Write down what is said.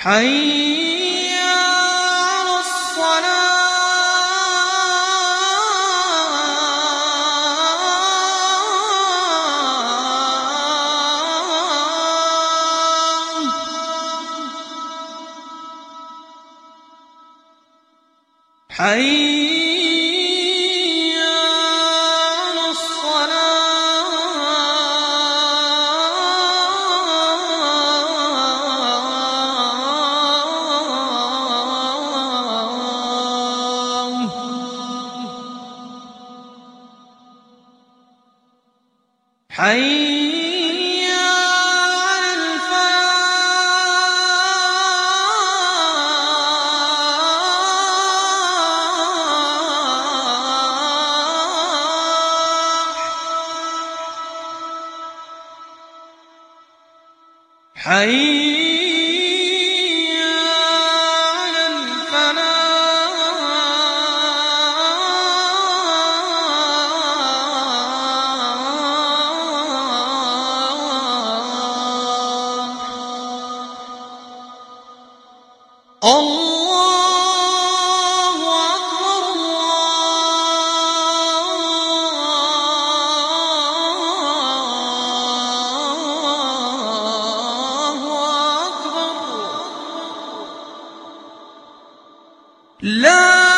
حي على الصلاة. حي حي على الفلاح حي لا